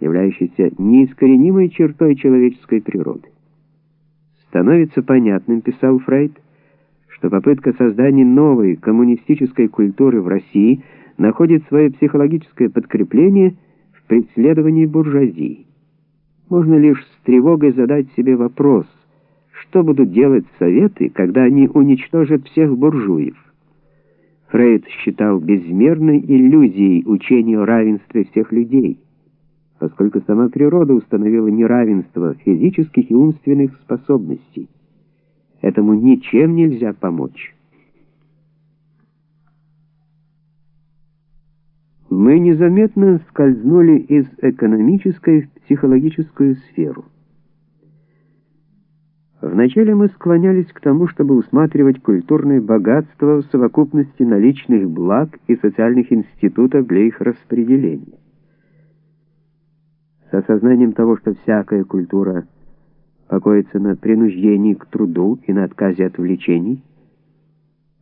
являющейся неискоренимой чертой человеческой природы. Становится понятным, писал Фрейд, что попытка создания новой коммунистической культуры в России находит свое психологическое подкрепление в преследовании буржуазии. Можно лишь с тревогой задать себе вопрос, что будут делать Советы, когда они уничтожат всех буржуев? Фрейд считал безмерной иллюзией учение о равенстве всех людей, поскольку сама природа установила неравенство физических и умственных способностей. Этому ничем нельзя помочь. Мы незаметно скользнули из экономической в психологическую сферу. Вначале мы склонялись к тому, чтобы усматривать культурное богатство в совокупности наличных благ и социальных институтов для их распределения. С осознанием того, что всякая культура покоится на принуждении к труду и на отказе от влечений,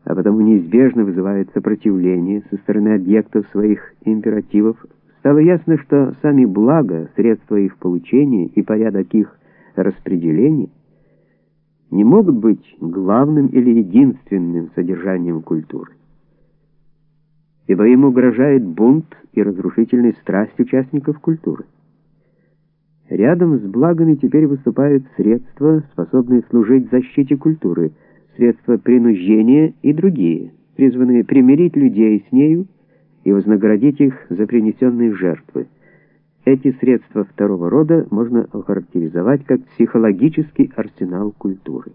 а потому неизбежно вызывает сопротивление со стороны объектов своих императивов, стало ясно, что сами блага, средства их получения и порядок их распределения — не могут быть главным или единственным содержанием культуры. Ибо им угрожает бунт и разрушительная страсть участников культуры. Рядом с благами теперь выступают средства, способные служить защите культуры, средства принуждения и другие, призванные примирить людей с нею и вознаградить их за принесенные жертвы. Эти средства второго рода можно охарактеризовать как психологический арсенал культуры.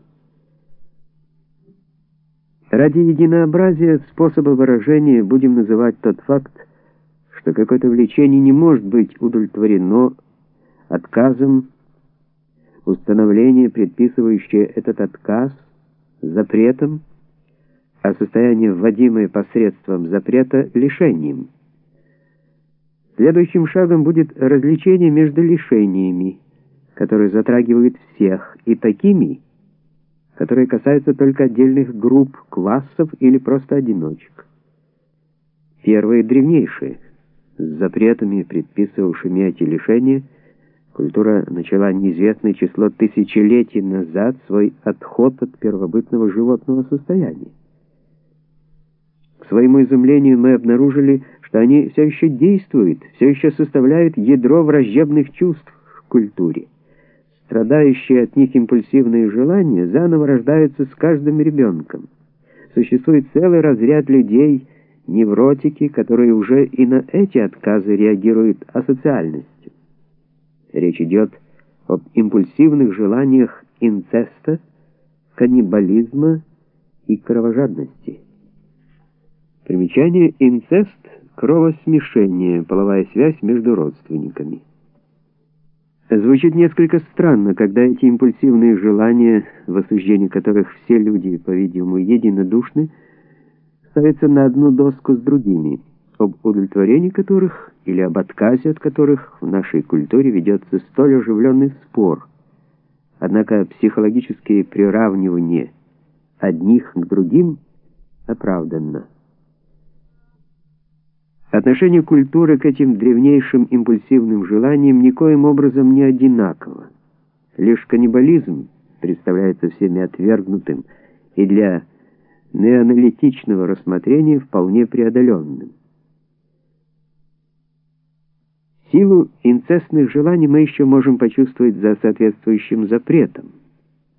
Ради единообразия способа выражения будем называть тот факт, что какое-то влечение не может быть удовлетворено отказом, установление, предписывающее этот отказ, запретом, а состояние, вводимое посредством запрета, лишением. Следующим шагом будет развлечение между лишениями, которые затрагивают всех, и такими, которые касаются только отдельных групп, классов или просто одиночек. Первые древнейшие, с запретами, предписывавшими эти лишения, культура начала неизвестное число тысячелетий назад свой отход от первобытного животного состояния. К своему изумлению мы обнаружили, что они все еще действуют, все еще составляют ядро враждебных чувств в культуре. Страдающие от них импульсивные желания заново рождаются с каждым ребенком. Существует целый разряд людей, невротики, которые уже и на эти отказы реагируют асоциальностью. Речь идет об импульсивных желаниях инцеста, каннибализма и кровожадности. Примечание инцест кровосмешение, половая связь между родственниками. Звучит несколько странно, когда эти импульсивные желания, в осуждении которых все люди, по-видимому, единодушны, ставятся на одну доску с другими, об удовлетворении которых или об отказе от которых в нашей культуре ведется столь оживленный спор. Однако психологические приравнивания одних к другим оправданно. Отношение культуры к этим древнейшим импульсивным желаниям никоим образом не одинаково. Лишь каннибализм представляется всеми отвергнутым и для неаналитичного рассмотрения вполне преодоленным. Силу инцестных желаний мы еще можем почувствовать за соответствующим запретом,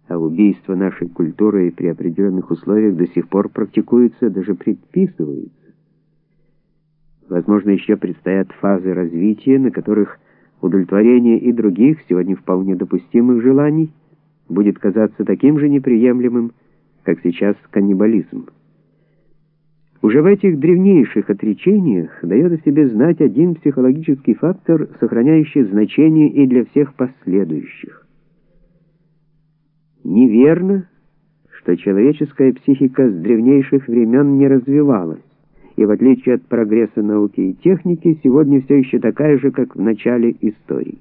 а убийство нашей культуры при определенных условиях до сих пор практикуется, даже предписывается. Возможно, еще предстоят фазы развития, на которых удовлетворение и других, сегодня вполне допустимых желаний, будет казаться таким же неприемлемым, как сейчас каннибализм. Уже в этих древнейших отречениях дает о себе знать один психологический фактор, сохраняющий значение и для всех последующих. Неверно, что человеческая психика с древнейших времен не развивалась и в отличие от прогресса науки и техники, сегодня все еще такая же, как в начале истории.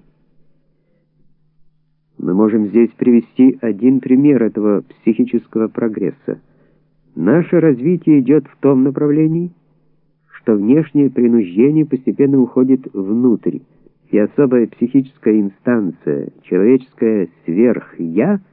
Мы можем здесь привести один пример этого психического прогресса. Наше развитие идет в том направлении, что внешнее принуждение постепенно уходит внутрь, и особая психическая инстанция, человеческое сверх-я —